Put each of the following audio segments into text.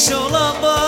Güneş olamaz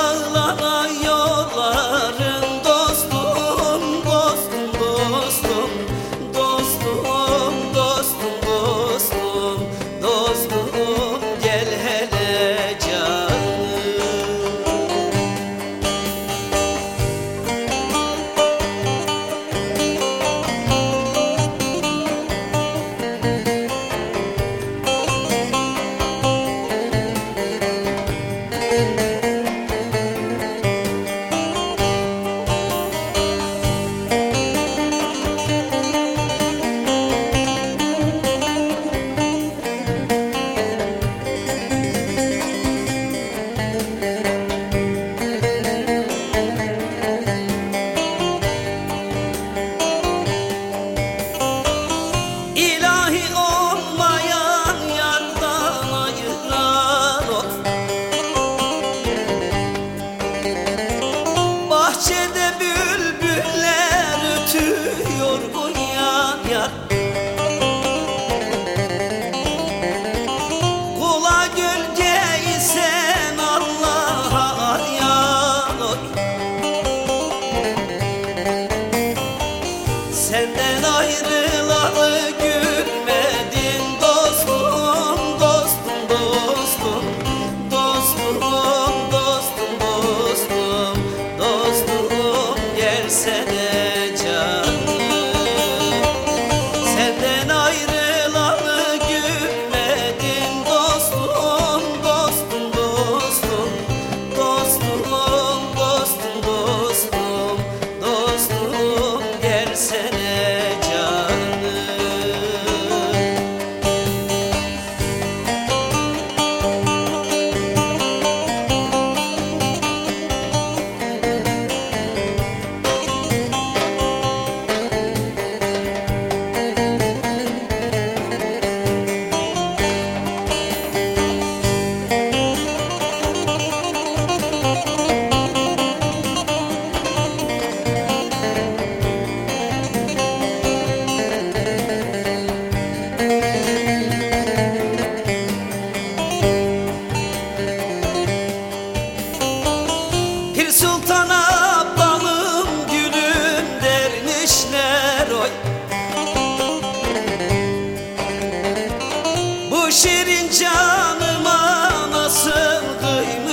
Gelsene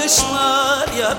kıymışlar ya